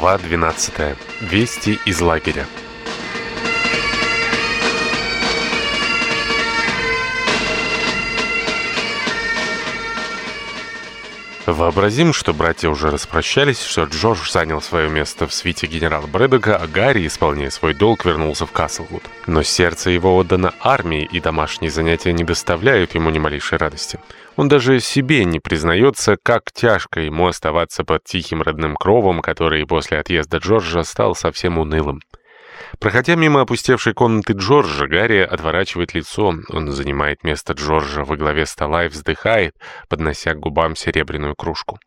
Глава 12. Вести из лагеря. Вообразим, что братья уже распрощались, что Джордж занял свое место в свите генерала Брэддока, а Гарри, исполняя свой долг, вернулся в Каслвуд. Но сердце его отдано армии, и домашние занятия не доставляют ему ни малейшей радости. Он даже себе не признается, как тяжко ему оставаться под тихим родным кровом, который после отъезда Джорджа стал совсем унылым. Проходя мимо опустевшей комнаты Джорджа, Гарри отворачивает лицо. Он занимает место Джорджа во главе стола и вздыхает, поднося к губам серебряную кружку.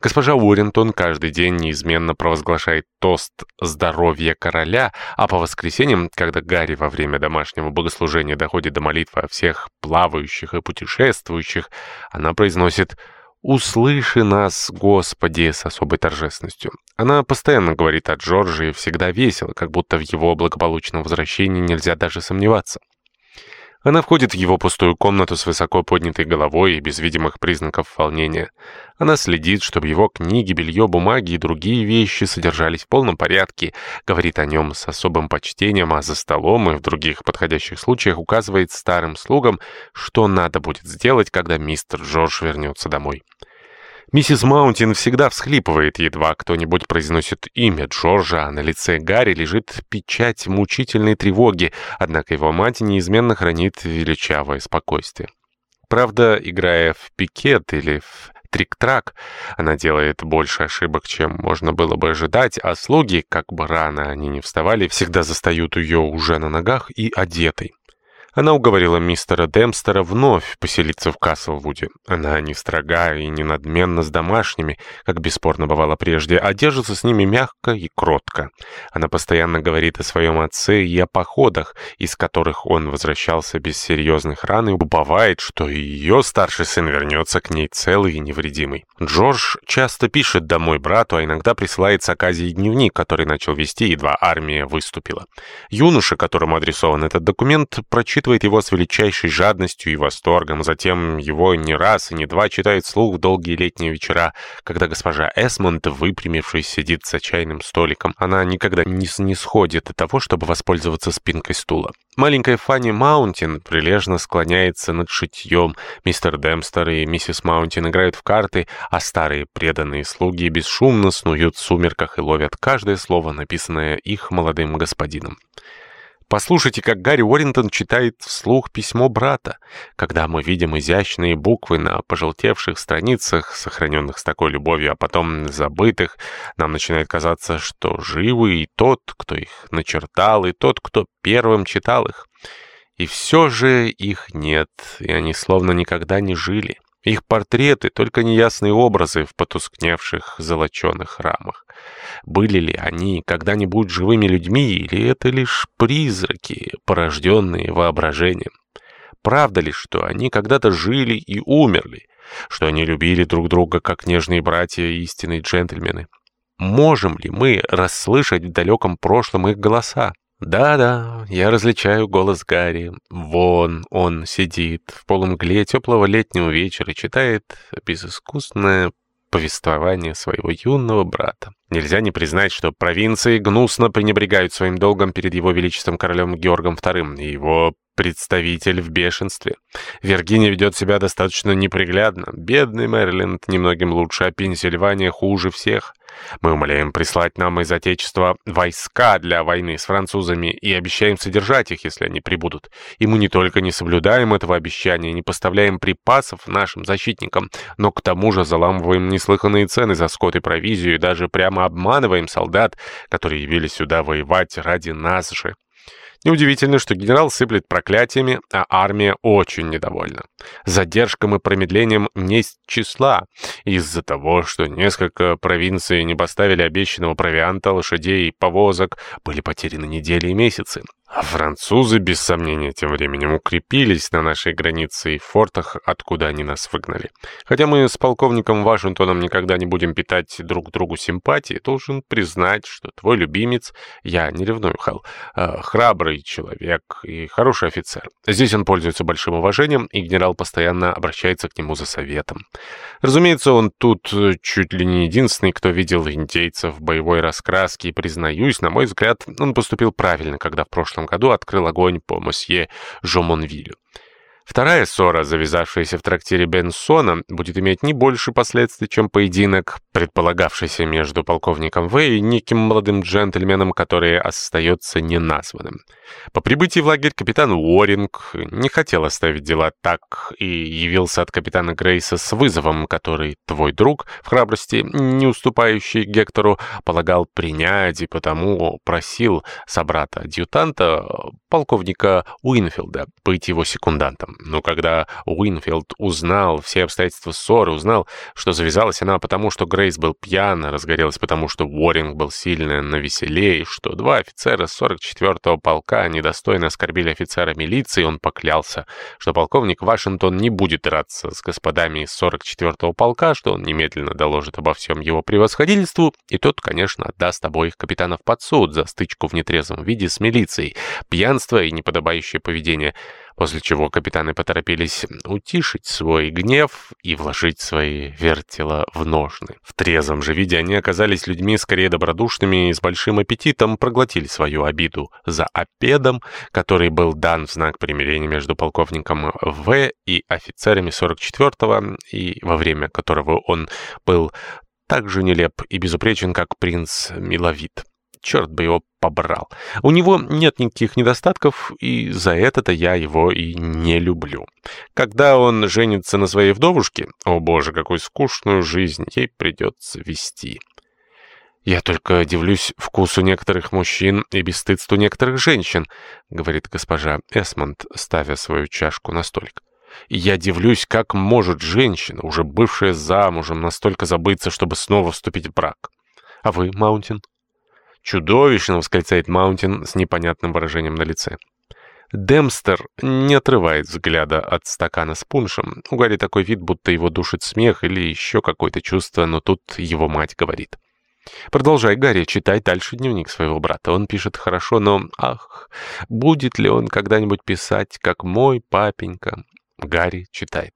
Госпожа Уоррентон каждый день неизменно провозглашает тост «Здоровья короля», а по воскресеньям, когда Гарри во время домашнего богослужения доходит до молитвы о всех плавающих и путешествующих, она произносит «Здоровья «Услыши нас, Господи!» с особой торжественностью. Она постоянно говорит о Джорджи и всегда весело, как будто в его благополучном возвращении нельзя даже сомневаться. Она входит в его пустую комнату с высоко поднятой головой и без видимых признаков волнения. Она следит, чтобы его книги, белье, бумаги и другие вещи содержались в полном порядке, говорит о нем с особым почтением, а за столом и в других подходящих случаях указывает старым слугам, что надо будет сделать, когда мистер Джордж вернется домой. Миссис Маунтин всегда всхлипывает, едва кто-нибудь произносит имя Джорджа, а на лице Гарри лежит печать мучительной тревоги, однако его мать неизменно хранит величавое спокойствие. Правда, играя в пикет или в трик-трак, она делает больше ошибок, чем можно было бы ожидать, а слуги, как бы рано они не вставали, всегда застают ее уже на ногах и одетой. Она уговорила мистера Демстера вновь поселиться в Каслвуде. Она не строга и не надменна с домашними, как бесспорно бывало прежде, а держится с ними мягко и кротко. Она постоянно говорит о своем отце и о походах, из которых он возвращался без серьезных ран и уповает, что ее старший сын вернется к ней целый и невредимый. Джордж часто пишет домой брату, а иногда присылает с Аказии дневник, который начал вести, едва армия выступила. Юноша, которому адресован этот документ, прочитывает впитывает его с величайшей жадностью и восторгом, затем его не раз и не два читает вслух в долгие летние вечера, когда госпожа Эсмонд, выпрямившись, сидит за чайным столиком. Она никогда не снисходит до того, чтобы воспользоваться спинкой стула. Маленькая Фанни Маунтин прилежно склоняется над шитьем. Мистер Демстер и миссис Маунтин играют в карты, а старые преданные слуги бесшумно снуют в сумерках и ловят каждое слово, написанное их молодым господином. Послушайте, как Гарри Уоррингтон читает вслух письмо брата. Когда мы видим изящные буквы на пожелтевших страницах, сохраненных с такой любовью, а потом забытых, нам начинает казаться, что живы и тот, кто их начертал, и тот, кто первым читал их. И все же их нет, и они словно никогда не жили. Их портреты — только неясные образы в потускневших золоченых рамах. Были ли они когда-нибудь живыми людьми, или это лишь призраки, порожденные воображением? Правда ли, что они когда-то жили и умерли, что они любили друг друга, как нежные братья и истинные джентльмены? Можем ли мы расслышать в далеком прошлом их голоса? Да-да, я различаю голос Гарри. Вон он сидит в полумгле теплого летнего вечера читает безыскусное повествование своего юного брата. Нельзя не признать, что провинции гнусно пренебрегают своим долгом перед его величеством королем Георгом II и его представитель в бешенстве. Виргиния ведет себя достаточно неприглядно. Бедный Мэриленд немногим лучше, а Пенсильвания хуже всех. Мы умоляем прислать нам из Отечества войска для войны с французами и обещаем содержать их, если они прибудут. И мы не только не соблюдаем этого обещания, не поставляем припасов нашим защитникам, но к тому же заламываем неслыханные цены за скот и провизию и даже прямо обманываем солдат, которые явились сюда воевать ради нас же. Неудивительно, что генерал сыплет проклятиями, а армия очень недовольна. Задержкам и промедлением не числа. Из-за того, что несколько провинций не поставили обещанного провианта, лошадей и повозок, были потеряны недели и месяцы. А французы, без сомнения, тем временем укрепились на нашей границе и фортах, откуда они нас выгнали. Хотя мы с полковником Вашингтоном никогда не будем питать друг другу симпатии, должен признать, что твой любимец, я не ревную, Хал, э, храбрый человек и хороший офицер. Здесь он пользуется большим уважением, и генерал постоянно обращается к нему за советом. Разумеется, он тут чуть ли не единственный, кто видел индейцев в боевой раскраске, и, признаюсь, на мой взгляд, он поступил правильно, когда в прошлом году открыл огонь по мосье Жомонвилю. Вторая ссора, завязавшаяся в трактире Бенсона, будет иметь не больше последствий, чем поединок, предполагавшийся между полковником В и неким молодым джентльменом, который остается неназванным. По прибытии в лагерь капитан Уоринг не хотел оставить дела так и явился от капитана Грейса с вызовом, который твой друг, в храбрости, не уступающий Гектору, полагал принять и потому просил собрата-адъютанта, полковника Уинфилда, быть его секундантом. Но когда Уинфилд узнал все обстоятельства ссоры, узнал, что завязалась она потому, что Грейс был пьян, а разгорелась потому, что Уоринг был сильно навеселее, что два офицера 44-го полка недостойно оскорбили офицера милиции, он поклялся, что полковник Вашингтон не будет драться с господами из 44-го полка, что он немедленно доложит обо всем его превосходительству, и тот, конечно, отдаст обоих капитанов под суд за стычку в нетрезвом виде с милицией, пьянство и неподобающее поведение после чего капитаны поторопились утишить свой гнев и вложить свои вертела в ножны. В трезвом же виде они оказались людьми скорее добродушными и с большим аппетитом проглотили свою обиду за опедом, который был дан в знак примирения между полковником В и офицерами 44-го, и во время которого он был так же нелеп и безупречен, как принц Миловид. Черт бы его побрал. У него нет никаких недостатков, и за это-то я его и не люблю. Когда он женится на своей вдовушке, о боже, какую скучную жизнь ей придется вести. «Я только дивлюсь вкусу некоторых мужчин и бесстыдству некоторых женщин», — говорит госпожа Эсмонд, ставя свою чашку на столик. «Я дивлюсь, как может женщина, уже бывшая замужем, настолько забыться, чтобы снова вступить в брак. А вы, Маунтин?» «Чудовищно!» — восклицает Маунтин с непонятным выражением на лице. Демстер не отрывает взгляда от стакана с пуншем. У Гарри такой вид, будто его душит смех или еще какое-то чувство, но тут его мать говорит. Продолжай, Гарри, читать дальше дневник своего брата. Он пишет хорошо, но, ах, будет ли он когда-нибудь писать, как мой папенька? Гарри читает.